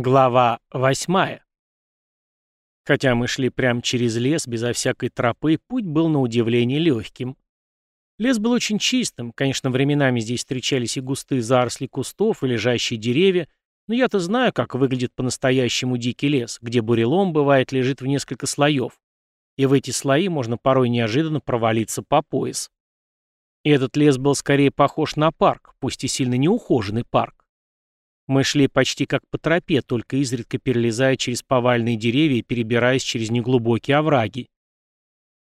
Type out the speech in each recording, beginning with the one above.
Глава восьмая. Хотя мы шли прямо через лес, безо всякой тропы, путь был на удивление легким. Лес был очень чистым, конечно, временами здесь встречались и густые заросли кустов, и лежащие деревья, но я-то знаю, как выглядит по-настоящему дикий лес, где бурелом, бывает, лежит в несколько слоев, и в эти слои можно порой неожиданно провалиться по пояс. И этот лес был скорее похож на парк, пусть и сильно неухоженный парк. Мы шли почти как по тропе, только изредка перелезая через повальные деревья и перебираясь через неглубокие овраги.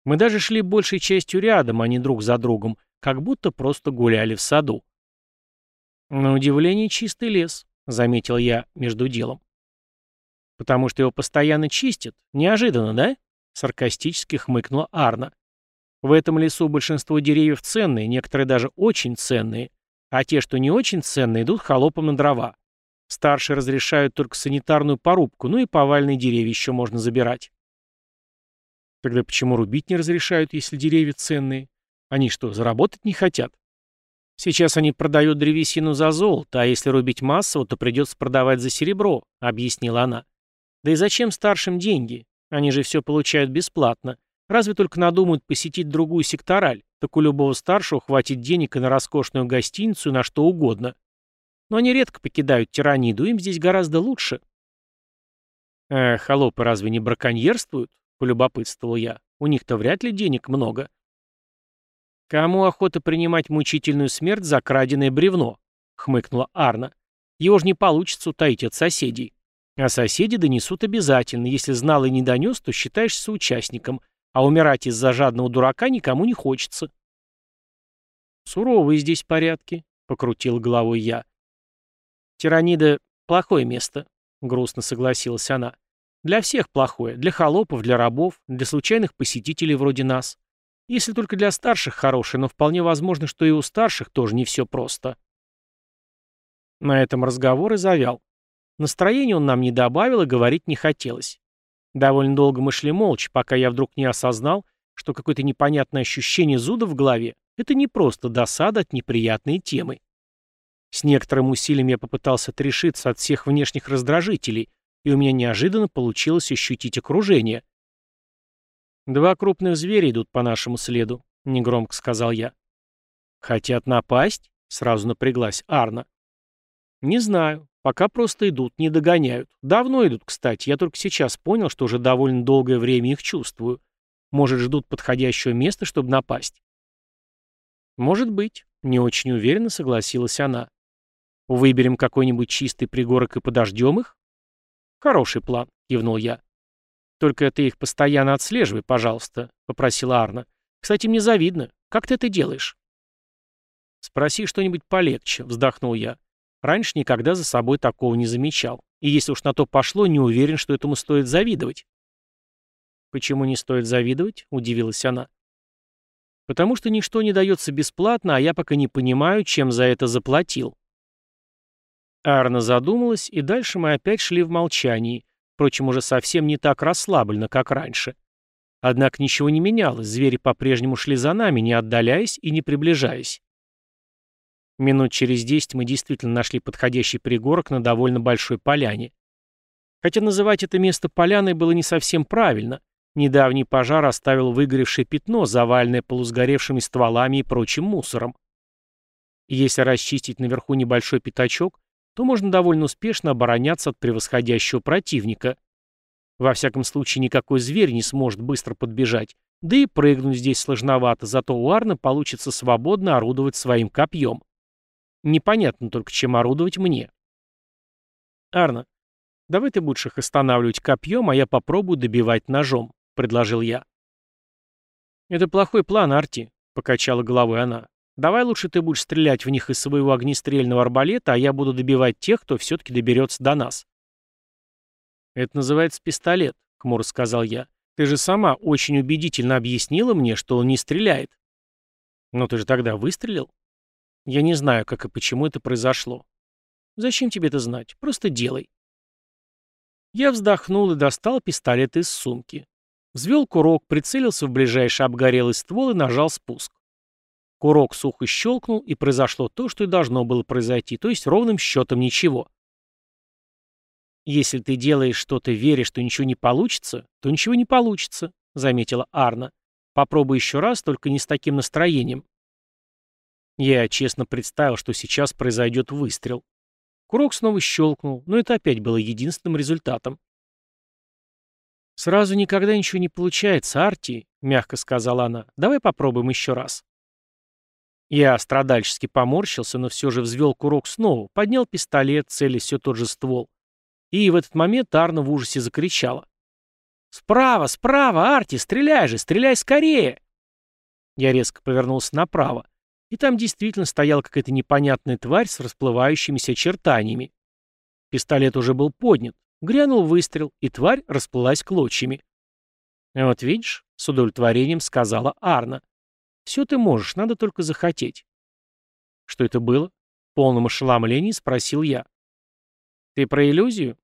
Мы даже шли большей частью рядом, а не друг за другом, как будто просто гуляли в саду. «На удивление чистый лес», — заметил я между делом. «Потому что его постоянно чистят. Неожиданно, да?» — саркастически хмыкнула Арна. «В этом лесу большинство деревьев ценные, некоторые даже очень ценные, а те, что не очень ценные, идут холопом на дрова. Старшие разрешают только санитарную порубку, ну и повальные деревья еще можно забирать. Тогда почему рубить не разрешают, если деревья ценные? Они что, заработать не хотят? Сейчас они продают древесину за золото, а если рубить массово, то придется продавать за серебро, объяснила она. Да и зачем старшим деньги? Они же все получают бесплатно. Разве только надумают посетить другую сектораль, так у любого старшего хватит денег и на роскошную гостиницу, и на что угодно. Но они редко покидают тираниду, им здесь гораздо лучше. «Э, холопы разве не браконьерствуют?» — полюбопытствовал я. «У них-то вряд ли денег много». «Кому охота принимать мучительную смерть за краденое бревно?» — хмыкнула Арна. «Его же не получится утаить от соседей. А соседи донесут обязательно. Если знал и не донес, то считаешься участником. А умирать из-за жадного дурака никому не хочется». «Суровые здесь порядки», — покрутил головой я. «Тиранида — плохое место», — грустно согласилась она. «Для всех плохое. Для холопов, для рабов, для случайных посетителей вроде нас. Если только для старших хорошее, но вполне возможно, что и у старших тоже не все просто». На этом разговор и завял. Настроение он нам не добавил и говорить не хотелось. Довольно долго мы шли молча, пока я вдруг не осознал, что какое-то непонятное ощущение зуда в голове — это не просто досада от неприятной темы. С некоторым усилием я попытался отрешиться от всех внешних раздражителей, и у меня неожиданно получилось ощутить окружение. «Два крупных зверя идут по нашему следу», — негромко сказал я. «Хотят напасть?» — сразу напряглась Арна. «Не знаю. Пока просто идут, не догоняют. Давно идут, кстати. Я только сейчас понял, что уже довольно долгое время их чувствую. Может, ждут подходящего места, чтобы напасть?» «Может быть», — не очень уверенно согласилась она. Выберем какой-нибудь чистый пригорок и подождем их? Хороший план, кивнул я. Только ты их постоянно отслеживай, пожалуйста, попросила Арна. Кстати, мне завидно. Как ты это делаешь? Спроси что-нибудь полегче, вздохнул я. Раньше никогда за собой такого не замечал. И если уж на то пошло, не уверен, что этому стоит завидовать. Почему не стоит завидовать? Удивилась она. Потому что ничто не дается бесплатно, а я пока не понимаю, чем за это заплатил. Арна задумалась, и дальше мы опять шли в молчании, впрочем, уже совсем не так расслабленно, как раньше. Однако ничего не менялось, звери по-прежнему шли за нами, не отдаляясь и не приближаясь. Минут через десять мы действительно нашли подходящий пригорок на довольно большой поляне. Хотя называть это место поляной было не совсем правильно. Недавний пожар оставил выгоревшее пятно, заваленное полусгоревшими стволами и прочим мусором. Если расчистить наверху небольшой пятачок, то можно довольно успешно обороняться от превосходящего противника. Во всяком случае, никакой зверь не сможет быстро подбежать, да и прыгнуть здесь сложновато, зато у Арна получится свободно орудовать своим копьем. Непонятно только, чем орудовать мне. Арна, давай ты будешь их останавливать копьем, а я попробую добивать ножом, предложил я. Это плохой план, Арти, покачала головой она. Давай лучше ты будешь стрелять в них из своего огнестрельного арбалета, а я буду добивать тех, кто все-таки доберется до нас. Это называется пистолет, хмуро сказал я. Ты же сама очень убедительно объяснила мне, что он не стреляет. Но ты же тогда выстрелил? Я не знаю, как и почему это произошло. Зачем тебе это знать? Просто делай. Я вздохнул и достал пистолет из сумки. Взвел курок, прицелился в ближайший обгорелый ствол и нажал спуск. Курок сухо щелкнул, и произошло то, что и должно было произойти, то есть ровным счетом ничего. «Если ты делаешь что-то, веря, что ничего не получится, то ничего не получится», — заметила Арна. «Попробуй еще раз, только не с таким настроением». Я честно представил, что сейчас произойдет выстрел. Курок снова щелкнул, но это опять было единственным результатом. «Сразу никогда ничего не получается, Арти», — мягко сказала она. «Давай попробуем еще раз». Я страдальчески поморщился, но все же взвел курок снова, поднял пистолет, целясь все тот же ствол. И в этот момент Арна в ужасе закричала. «Справа, справа, Арти, стреляй же, стреляй скорее!» Я резко повернулся направо, и там действительно стояла какая-то непонятная тварь с расплывающимися чертаниями. Пистолет уже был поднят, грянул выстрел, и тварь расплылась клочьями. «Вот видишь», — с удовлетворением сказала Арна, — «все ты можешь, надо только захотеть». «Что это было?» — в полном ошеломлении спросил я. «Ты про иллюзию?»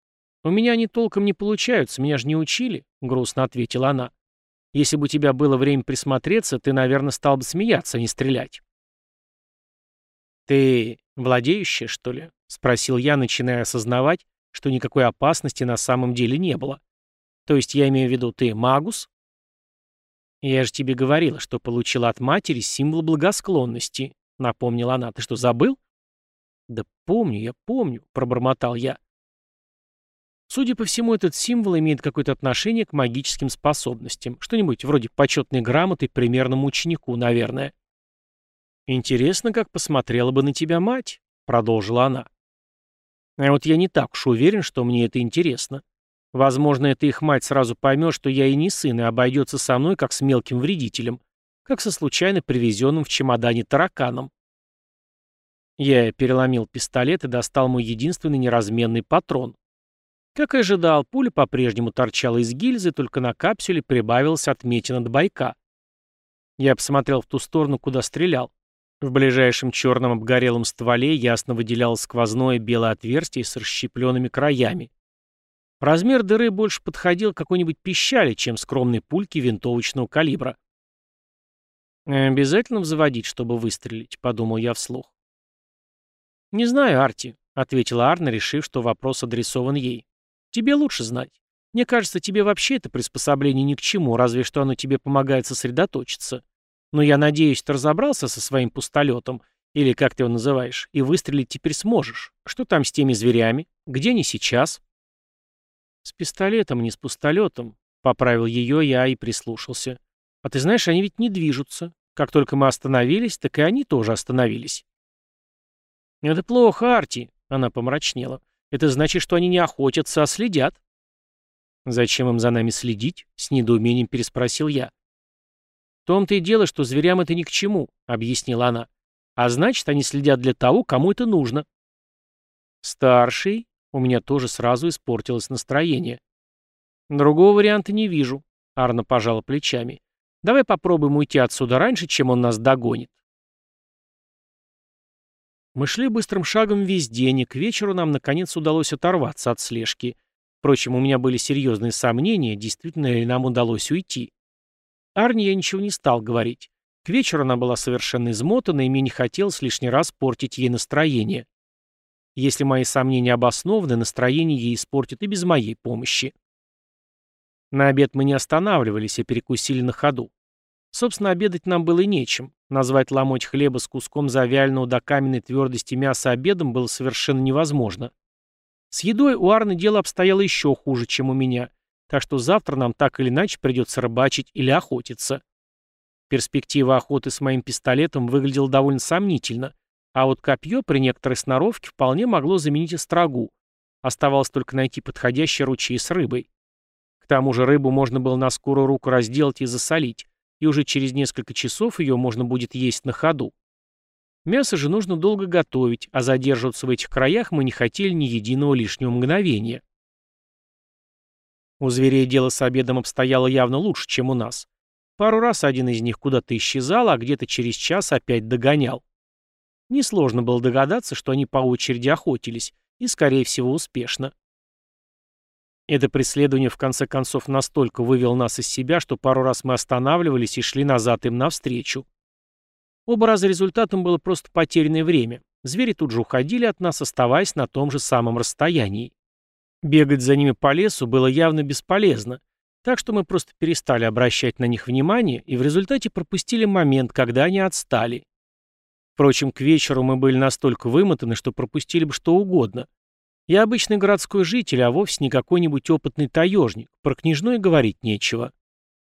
«У меня они толком не получаются, меня же не учили», — грустно ответила она. «Если бы у тебя было время присмотреться, ты, наверное, стал бы смеяться, а не стрелять». «Ты владеющая, что ли?» — спросил я, начиная осознавать, что никакой опасности на самом деле не было. «То есть я имею в виду, ты магус?» «Я же тебе говорила, что получила от матери символ благосклонности», — напомнила она. «Ты что, забыл?» «Да помню, я помню», — пробормотал я. Судя по всему, этот символ имеет какое-то отношение к магическим способностям. Что-нибудь вроде почетной грамоты примерному ученику, наверное. «Интересно, как посмотрела бы на тебя мать», — продолжила она. А вот я не так уж уверен, что мне это интересно. Возможно, эта их мать сразу поймет, что я и не сын, и обойдется со мной, как с мелким вредителем, как со случайно привезенным в чемодане тараканом. Я переломил пистолет и достал мой единственный неразменный патрон. Как и ожидал, пуля по-прежнему торчала из гильзы, только на капсюле прибавилась отметина до бойка. Я посмотрел в ту сторону, куда стрелял. В ближайшем черном обгорелом стволе ясно выделялось сквозное белое отверстие с расщепленными краями. Размер дыры больше подходил какой-нибудь пищали, чем скромной пульке винтовочного калибра. «Обязательно заводить, чтобы выстрелить», — подумал я вслух. «Не знаю, Арти», — ответила Арна, решив, что вопрос адресован ей. Тебе лучше знать. Мне кажется, тебе вообще это приспособление ни к чему, разве что оно тебе помогает сосредоточиться. Но я надеюсь, ты разобрался со своим пустолетом, или как ты его называешь, и выстрелить теперь сможешь. Что там с теми зверями? Где они сейчас? С пистолетом, не с пустолетом. Поправил ее я и прислушался. А ты знаешь, они ведь не движутся. Как только мы остановились, так и они тоже остановились. Это плохо, Арти, она помрачнела. Это значит, что они не охотятся, а следят. Зачем им за нами следить? С недоумением переспросил я. В том-то и дело, что зверям это ни к чему, объяснила она. А значит, они следят для того, кому это нужно. Старший, у меня тоже сразу испортилось настроение. Другого варианта не вижу, Арна пожала плечами. Давай попробуем уйти отсюда раньше, чем он нас догонит. Мы шли быстрым шагом весь день, и к вечеру нам наконец удалось оторваться от слежки. Впрочем, у меня были серьезные сомнения, действительно ли нам удалось уйти. Арне я ничего не стал говорить. К вечеру она была совершенно измотана, и мне не хотелось лишний раз портить ей настроение. Если мои сомнения обоснованы, настроение ей испортит и без моей помощи. На обед мы не останавливались, а перекусили на ходу. Собственно, обедать нам было нечем. Назвать ломоть хлеба с куском завяленного до каменной твердости мяса обедом было совершенно невозможно. С едой у Арны дело обстояло еще хуже, чем у меня, так что завтра нам так или иначе придется рыбачить или охотиться. Перспектива охоты с моим пистолетом выглядела довольно сомнительно, а вот копье при некоторой сноровке вполне могло заменить острогу. Оставалось только найти подходящий ручей с рыбой. К тому же рыбу можно было на скорую руку разделать и засолить, и уже через несколько часов ее можно будет есть на ходу. Мясо же нужно долго готовить, а задерживаться в этих краях мы не хотели ни единого лишнего мгновения. У зверей дело с обедом обстояло явно лучше, чем у нас. Пару раз один из них куда-то исчезал, а где-то через час опять догонял. Несложно было догадаться, что они по очереди охотились, и, скорее всего, успешно. Это преследование в конце концов настолько вывело нас из себя, что пару раз мы останавливались и шли назад им навстречу. Оба раза результатом было просто потерянное время. Звери тут же уходили от нас, оставаясь на том же самом расстоянии. Бегать за ними по лесу было явно бесполезно, так что мы просто перестали обращать на них внимание и в результате пропустили момент, когда они отстали. Впрочем, к вечеру мы были настолько вымотаны, что пропустили бы что угодно. Я обычный городской житель, а вовсе не какой-нибудь опытный таежник, про княжну и говорить нечего.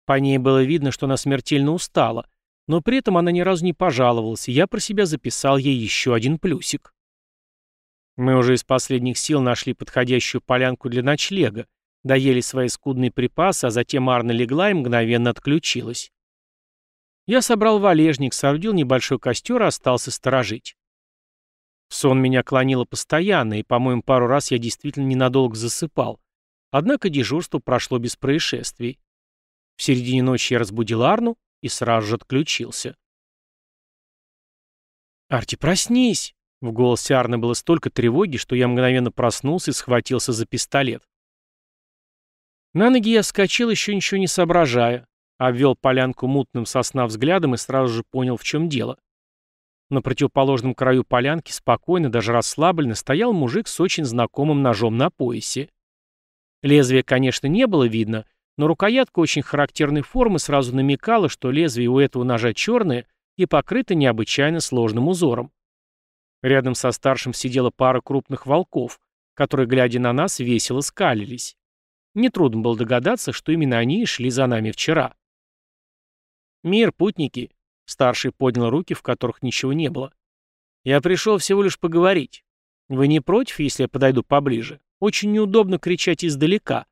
По ней было видно, что она смертельно устала, но при этом она ни разу не пожаловалась, и я про себя записал ей еще один плюсик. Мы уже из последних сил нашли подходящую полянку для ночлега, доели свои скудные припасы, а затем Арна легла и мгновенно отключилась. Я собрал валежник, соорудил небольшой костер и остался сторожить. сон меня клонило постоянно, и, по-моему, пару раз я действительно ненадолго засыпал. Однако дежурство прошло без происшествий. В середине ночи я разбудил Арну и сразу же отключился. «Арти, проснись!» В голосе Арны было столько тревоги, что я мгновенно проснулся и схватился за пистолет. На ноги я вскочил, еще ничего не соображая, обвел полянку мутным сосна взглядом и сразу же понял, в чем дело. На противоположном краю полянки спокойно, даже расслабленно, стоял мужик с очень знакомым ножом на поясе. Лезвия, конечно, не было видно, но рукоятка очень характерной формы сразу намекала, что лезвие у этого ножа черное и покрыто необычайно сложным узором. Рядом со старшим сидела пара крупных волков, которые, глядя на нас, весело скалились. Нетрудно было догадаться, что именно они шли за нами вчера. «Мир, путники!» — старший поднял руки, в которых ничего не было. «Я пришел всего лишь поговорить. Вы не против, если я подойду поближе? Очень неудобно кричать издалека».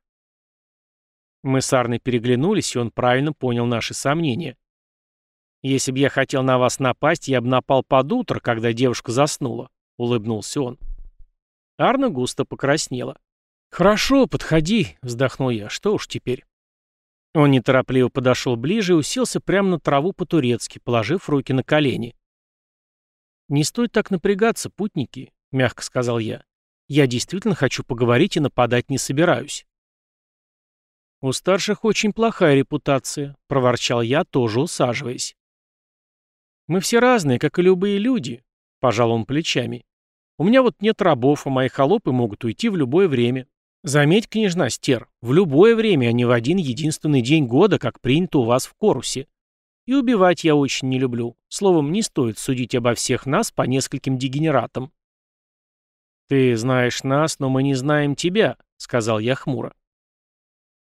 Мы с Арной переглянулись, и он правильно понял наши сомнения. «Если бы я хотел на вас напасть, я бы напал под утро, когда девушка заснула», — улыбнулся он. Арна густо покраснела. «Хорошо, подходи», — вздохнул я. «Что уж теперь?» Он неторопливо подошел ближе и уселся прямо на траву по-турецки, положив руки на колени. «Не стоит так напрягаться, путники», — мягко сказал я. «Я действительно хочу поговорить и нападать не собираюсь». «У старших очень плохая репутация», — проворчал я, тоже усаживаясь. «Мы все разные, как и любые люди», — пожал он плечами. «У меня вот нет рабов, а мои холопы могут уйти в любое время. Заметь, княжна Стер, в любое время, а не в один единственный день года, как принято у вас в Корусе. И убивать я очень не люблю. Словом, не стоит судить обо всех нас по нескольким дегенератам». «Ты знаешь нас, но мы не знаем тебя», — сказал я хмуро.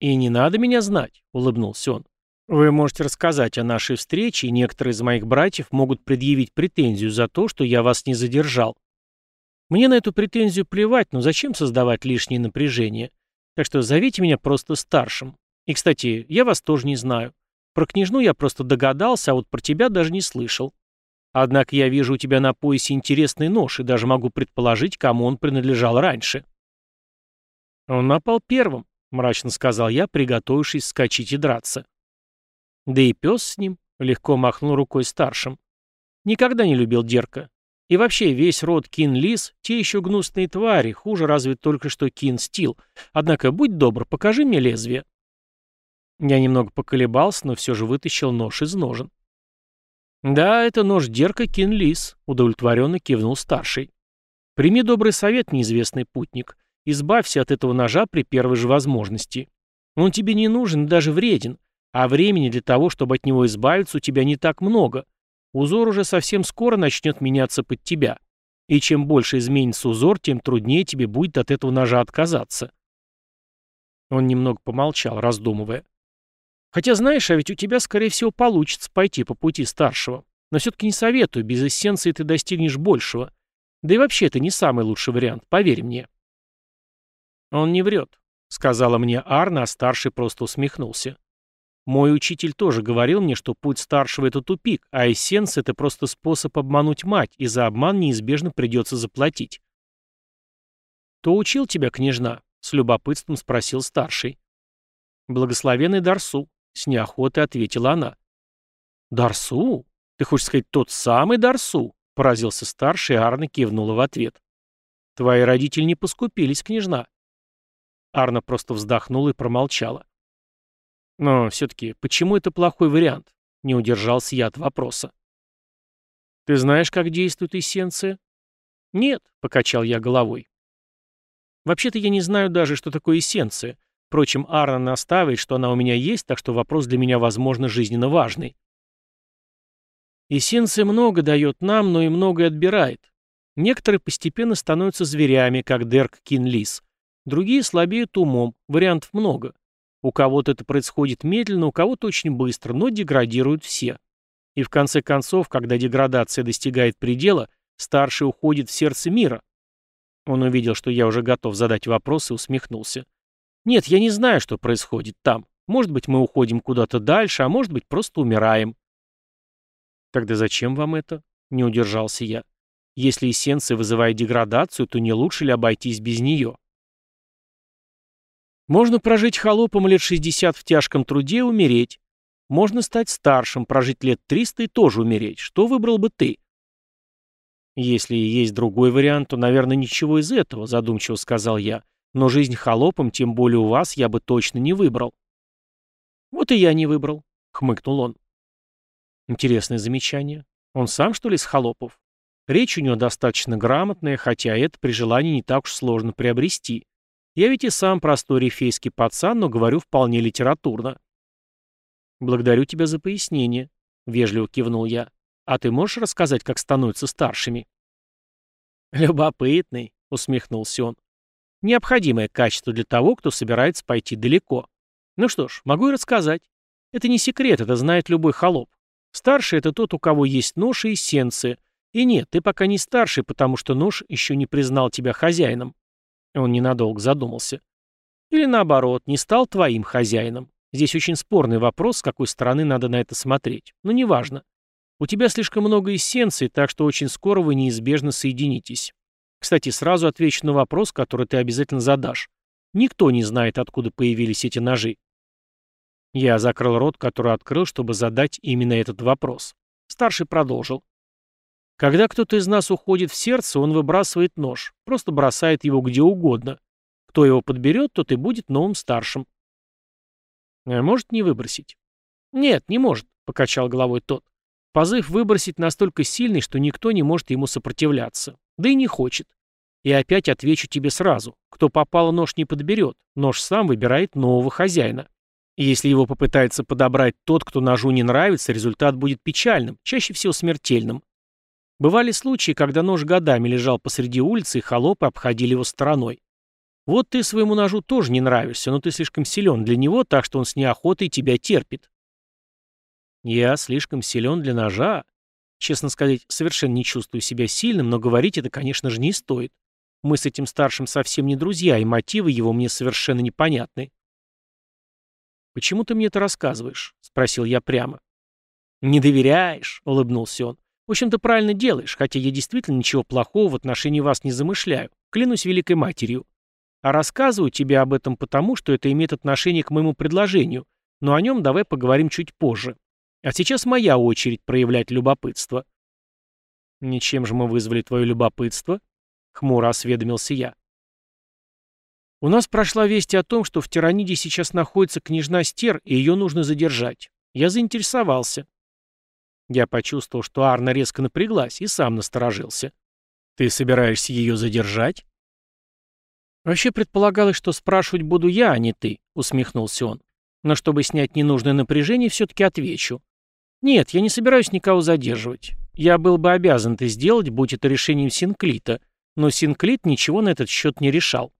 «И не надо меня знать», — улыбнулся он. Вы можете рассказать о нашей встрече, и некоторые из моих братьев могут предъявить претензию за то, что я вас не задержал. Мне на эту претензию плевать, но зачем создавать лишнее напряжение? Так что зовите меня просто старшим. И, кстати, я вас тоже не знаю. Про княжну я просто догадался, а вот про тебя даже не слышал. Однако я вижу у тебя на поясе интересный нож и даже могу предположить, кому он принадлежал раньше. Он напал первым, мрачно сказал я, приготовившись скачать и драться. Да и пес с ним, легко махнул рукой старшим. Никогда не любил Дерка. И вообще весь род Кин-Лис — те еще гнусные твари, хуже разве только что Кин-Стил. Однако, будь добр, покажи мне лезвие. Я немного поколебался, но все же вытащил нож из ножен. «Да, это нож Дерка Кин-Лис», — удовлетворенно кивнул старший. «Прими добрый совет, неизвестный путник. Избавься от этого ножа при первой же возможности. Он тебе не нужен даже вреден. А времени для того, чтобы от него избавиться, у тебя не так много. Узор уже совсем скоро начнет меняться под тебя. И чем больше изменится узор, тем труднее тебе будет от этого ножа отказаться. Он немного помолчал, раздумывая. Хотя, знаешь, а ведь у тебя, скорее всего, получится пойти по пути старшего. Но все-таки не советую, без эссенции ты достигнешь большего. Да и вообще это не самый лучший вариант, поверь мне. Он не врет, сказала мне Арна, а старший просто усмехнулся. Мой учитель тоже говорил мне, что путь старшего — это тупик, а эссенс — это просто способ обмануть мать, и за обман неизбежно придется заплатить. «Кто учил тебя, княжна?» — с любопытством спросил старший. «Благословенный Дарсу», — с неохотой ответила она. «Дарсу? Ты хочешь сказать тот самый Дарсу?» — поразился старший, и Арна кивнула в ответ. «Твои родители не поскупились, княжна». Арна просто вздохнула и промолчала. Но все-таки, почему это плохой вариант? Не удержался я от вопроса. Ты знаешь, как действует эссенция? Нет, покачал я головой. Вообще-то я не знаю даже, что такое эссенция. Впрочем, Арна настаивает, что она у меня есть, так что вопрос для меня, возможно, жизненно важный. Эссенция много дает нам, но и многое отбирает. Некоторые постепенно становятся зверями, как Дерк Кинлис. Другие слабеют умом, вариантов много. У кого-то это происходит медленно, у кого-то очень быстро, но деградируют все. И в конце концов, когда деградация достигает предела, старший уходит в сердце мира. Он увидел, что я уже готов задать вопрос и усмехнулся. Нет, я не знаю, что происходит там. Может быть, мы уходим куда-то дальше, а может быть, просто умираем. Тогда зачем вам это? Не удержался я. Если эссенция вызывает деградацию, то не лучше ли обойтись без нее? Можно прожить холопом лет 60 в тяжком труде и умереть. Можно стать старшим, прожить лет 300 и тоже умереть. Что выбрал бы ты? Если есть другой вариант, то, наверное, ничего из этого, задумчиво сказал я. Но жизнь холопом, тем более у вас, я бы точно не выбрал. Вот и я не выбрал, хмыкнул он. Интересное замечание. Он сам, что ли, с холопов? Речь у него достаточно грамотная, хотя это при желании не так уж сложно приобрести. Я ведь и сам простой рифейский пацан, но говорю вполне литературно. «Благодарю тебя за пояснение», — вежливо кивнул я. «А ты можешь рассказать, как становятся старшими?» «Любопытный», — усмехнулся он. Необходимое качество для того, кто собирается пойти далеко. Ну что ж, могу и рассказать. Это не секрет, это знает любой холоп. Старший — это тот, у кого есть нож и эссенция. И нет, ты пока не старший, потому что нож еще не признал тебя хозяином. Он ненадолго задумался. Или наоборот, не стал твоим хозяином. Здесь очень спорный вопрос, с какой стороны надо на это смотреть. Но неважно. У тебя слишком много эссенций, так что очень скоро вы неизбежно соединитесь. Кстати, сразу отвечу на вопрос, который ты обязательно задашь. Никто не знает, откуда появились эти ножи. Я закрыл рот, который открыл, чтобы задать именно этот вопрос. Старший продолжил. Когда кто-то из нас уходит в сердце, он выбрасывает нож, просто бросает его где угодно. Кто его подберет, тот и будет новым старшим. А может не выбросить? Нет, не может, покачал головой тот. Позыв выбросить настолько сильный, что никто не может ему сопротивляться. Да и не хочет. И опять отвечу тебе сразу. Кто попало, нож не подберет. Нож сам выбирает нового хозяина. Если его попытается подобрать тот, кто ножу не нравится, результат будет печальным, чаще всего смертельным. Бывали случаи, когда нож годами лежал посреди улицы, и холопы обходили его стороной. Вот ты своему ножу тоже не нравишься, но ты слишком силен для него, так что он с неохотой тебя терпит. Я слишком силен для ножа? Честно сказать, совершенно не чувствую себя сильным, но говорить это, конечно же, не стоит. Мы с этим старшим совсем не друзья, и мотивы его мне совершенно непонятны. «Почему ты мне это рассказываешь?» — спросил я прямо. «Не доверяешь?» — улыбнулся он. «В общем, ты правильно делаешь, хотя я действительно ничего плохого в отношении вас не замышляю. Клянусь великой матерью. А рассказываю тебе об этом потому, что это имеет отношение к моему предложению, но о нем давай поговорим чуть позже. А сейчас моя очередь проявлять любопытство. Ничем же мы вызвали твое любопытство? Хмуро осведомился я. У нас прошла весть о том, что в Тираниде сейчас находится княжна Стер, и ее нужно задержать. Я заинтересовался. Я почувствовал, что Арна резко напряглась и сам насторожился. Ты собираешься ее задержать? Вообще предполагалось, что спрашивать буду я, а не ты, усмехнулся он. Но чтобы снять ненужное напряжение, все-таки отвечу. Нет, я не собираюсь никого задерживать. Я был бы обязан это сделать, будь это решением Синклита, но Синклит ничего на этот счет не решал.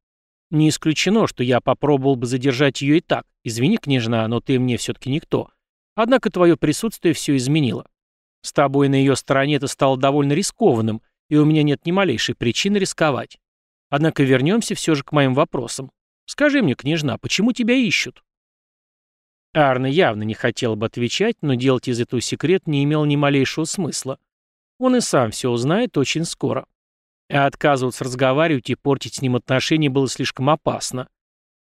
Не исключено, что я попробовал бы задержать ее и так. Извини, княжна, но ты мне все-таки никто. Однако твое присутствие все изменило. С тобой на ее стороне это стало довольно рискованным, и у меня нет ни малейшей причины рисковать. Однако вернемся все же к моим вопросам. Скажи мне, княжна, почему тебя ищут? Арна явно не хотел бы отвечать, но делать из этого секрет не имел ни малейшего смысла. Он и сам все узнает очень скоро. А отказываться разговаривать и портить с ним отношения было слишком опасно.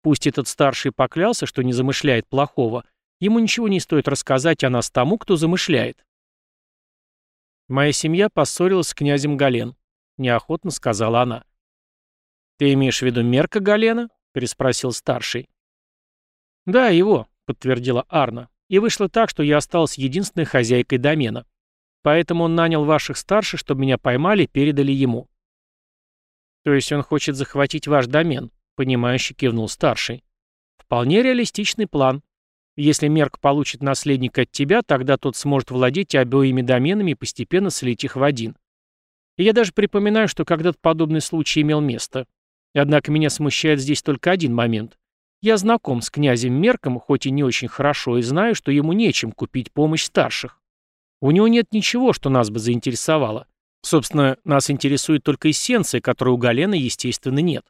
Пусть этот старший поклялся, что не замышляет плохого, ему ничего не стоит рассказать о нас тому, кто замышляет. «Моя семья поссорилась с князем Гален», — неохотно сказала она. «Ты имеешь в виду Мерка Галена?» — переспросил старший. «Да, его», — подтвердила Арна. «И вышло так, что я осталась единственной хозяйкой домена. Поэтому он нанял ваших старших, чтобы меня поймали и передали ему». То есть он хочет захватить ваш домен, понимающе кивнул старший. Вполне реалистичный план. Если Мерк получит наследника от тебя, тогда тот сможет владеть обоими доменами и постепенно слить их в один. И я даже припоминаю, что когда-то подобный случай имел место. Однако меня смущает здесь только один момент. Я знаком с князем Мерком, хоть и не очень хорошо, и знаю, что ему нечем купить помощь старших. У него нет ничего, что нас бы заинтересовало. Собственно, нас интересует только эссенция, которой у Галена, естественно, нет.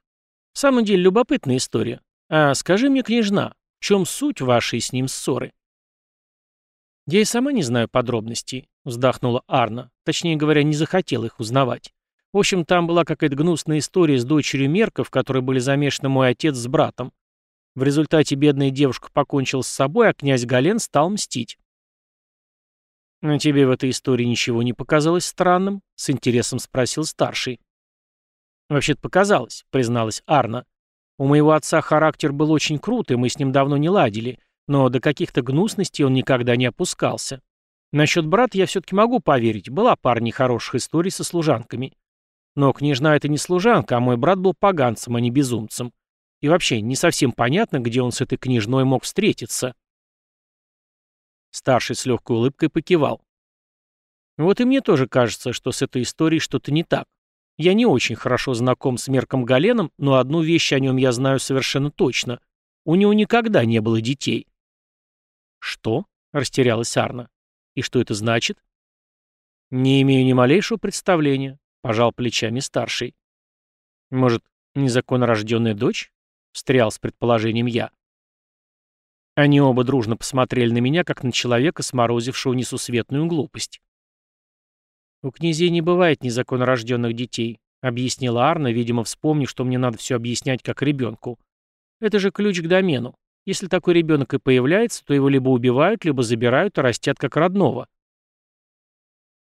В самом деле, любопытная история. А скажи мне, княжна, в чем суть вашей с ним ссоры? Я и сама не знаю подробностей, вздохнула Арна. Точнее говоря, не захотела их узнавать. В общем, там была какая-то гнусная история с дочерью Мерка, в которой были замешаны мой отец с братом. В результате бедная девушка покончила с собой, а князь Гален стал мстить. «А тебе в этой истории ничего не показалось странным?» — с интересом спросил старший. «Вообще-то показалось», — призналась Арна. «У моего отца характер был очень крутый, мы с ним давно не ладили, но до каких-то гнусностей он никогда не опускался. Насчет брата я все-таки могу поверить, была пара нехороших историй со служанками. Но княжна — это не служанка, а мой брат был поганцем, а не безумцем. И вообще, не совсем понятно, где он с этой княжной мог встретиться. Старший с легкой улыбкой покивал. Вот и мне тоже кажется, что с этой историей что-то не так. Я не очень хорошо знаком с Мерком Галеном, но одну вещь о нем я знаю совершенно точно. У него никогда не было детей. Что? Растерялась Арна. И что это значит? Не имею ни малейшего представления, пожал плечами старший. Может, незаконно рожденная дочь? Встрял с предположением я. Они оба дружно посмотрели на меня, как на человека, сморозившего несусветную глупость. «У князей не бывает незаконно рожденных детей», — объяснила Арна, видимо, вспомнив, что мне надо все объяснять как ребенку. «Это же ключ к домену. Если такой ребенок и появляется, то его либо убивают, либо забирают и растят как родного».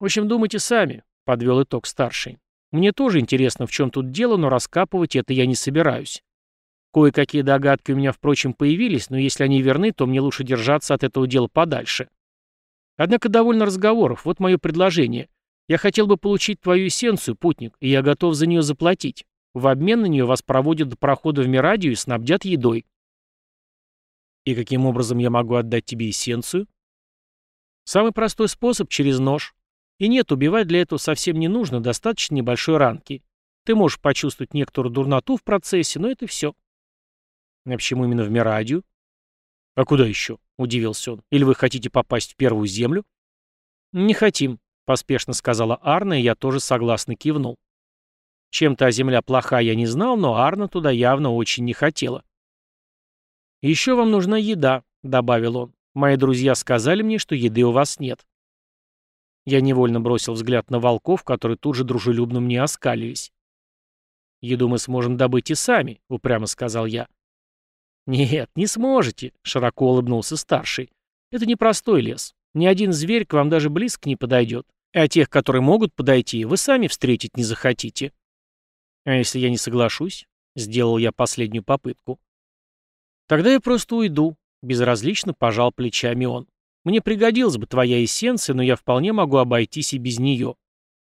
«В общем, думайте сами», — подвел итог старший. «Мне тоже интересно, в чем тут дело, но раскапывать это я не собираюсь. Кое-какие догадки у меня, впрочем, появились, но если они верны, то мне лучше держаться от этого дела подальше. Однако довольно разговоров, вот мое предложение. Я хотел бы получить твою эссенцию, путник, и я готов за нее заплатить. В обмен на нее вас проводят до прохода в Мирадию и снабдят едой. И каким образом я могу отдать тебе эссенцию? Самый простой способ — через нож. И нет, убивать для этого совсем не нужно, достаточно небольшой ранки. Ты можешь почувствовать некоторую дурноту в процессе, но это все. А почему именно в Мирадию? А куда еще? Удивился он. Или вы хотите попасть в первую землю? Не хотим, поспешно сказала Арна, и я тоже согласно кивнул. Чем та земля плоха, я не знал, но Арна туда явно очень не хотела. «Еще вам нужна еда», — добавил он. «Мои друзья сказали мне, что еды у вас нет». Я невольно бросил взгляд на волков, которые тут же дружелюбно мне оскалились. «Еду мы сможем добыть и сами», — упрямо сказал я. «Нет, не сможете», — широко улыбнулся старший. «Это непростой лес. Ни один зверь к вам даже близко не подойдет. А тех, которые могут подойти, вы сами встретить не захотите». «А если я не соглашусь?» — сделал я последнюю попытку. «Тогда я просто уйду», — безразлично пожал плечами он. «Мне пригодилась бы твоя эссенция, но я вполне могу обойтись и без нее.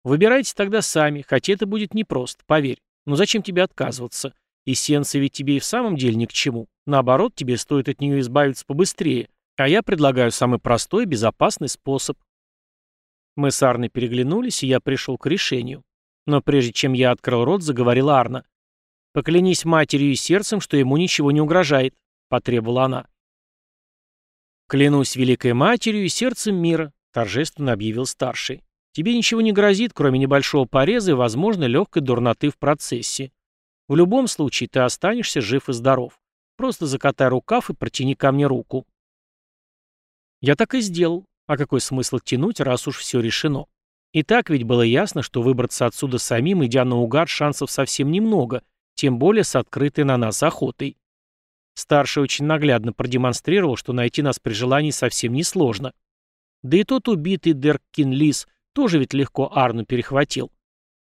Выбирайте тогда сами, хотя это будет непросто, поверь. Но зачем тебе отказываться? Эссенция ведь тебе и в самом деле ни к чему. Наоборот, тебе стоит от нее избавиться побыстрее, а я предлагаю самый простой и безопасный способ. Мы с Арной переглянулись, и я пришел к решению. Но прежде чем я открыл рот, заговорила Арна. «Поклянись матерью и сердцем, что ему ничего не угрожает», — потребовала она. «Клянусь великой матерью и сердцем мира», — торжественно объявил старший. «Тебе ничего не грозит, кроме небольшого пореза и, возможно, легкой дурноты в процессе. В любом случае ты останешься жив и здоров. Просто закатай рукав и протяни ко мне руку. Я так и сделал. А какой смысл тянуть, раз уж все решено? И так ведь было ясно, что выбраться отсюда самим, идя наугад, шансов совсем немного, тем более с открытой на нас охотой. Старший очень наглядно продемонстрировал, что найти нас при желании совсем несложно. Да и тот убитый Деркин Лис тоже ведь легко Арну перехватил.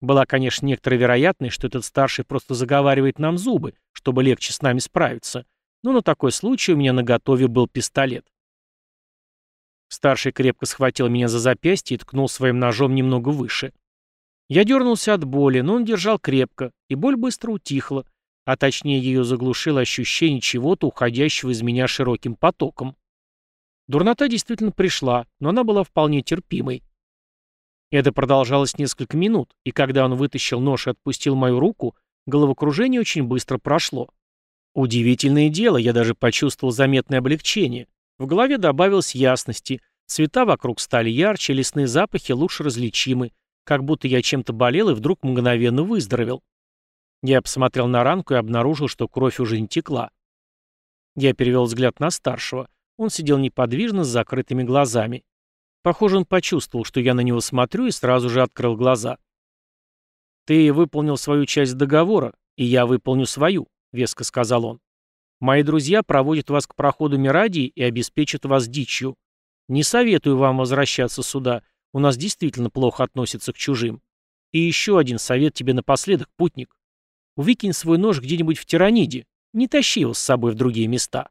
Была, конечно, некоторая вероятность, что этот старший просто заговаривает нам зубы, чтобы легче с нами справиться, но на такой случай у меня наготове был пистолет. Старший крепко схватил меня за запястье и ткнул своим ножом немного выше. Я дернулся от боли, но он держал крепко, и боль быстро утихла, а точнее ее заглушило ощущение чего-то, уходящего из меня широким потоком. Дурнота действительно пришла, но она была вполне терпимой. Это продолжалось несколько минут, и когда он вытащил нож и отпустил мою руку, головокружение очень быстро прошло. Удивительное дело, я даже почувствовал заметное облегчение. В голове добавилось ясности, цвета вокруг стали ярче, лесные запахи лучше различимы, как будто я чем-то болел и вдруг мгновенно выздоровел. Я посмотрел на ранку и обнаружил, что кровь уже не текла. Я перевел взгляд на старшего. Он сидел неподвижно с закрытыми глазами. Похоже, он почувствовал, что я на него смотрю, и сразу же открыл глаза. «Ты выполнил свою часть договора, и я выполню свою», — веско сказал он. Мои друзья проводят вас к проходу Мирадии и обеспечат вас дичью. Не советую вам возвращаться сюда. У нас действительно плохо относятся к чужим. И еще один совет тебе напоследок, путник. Выкинь свой нож где-нибудь в тираниде. Не тащи его с собой в другие места.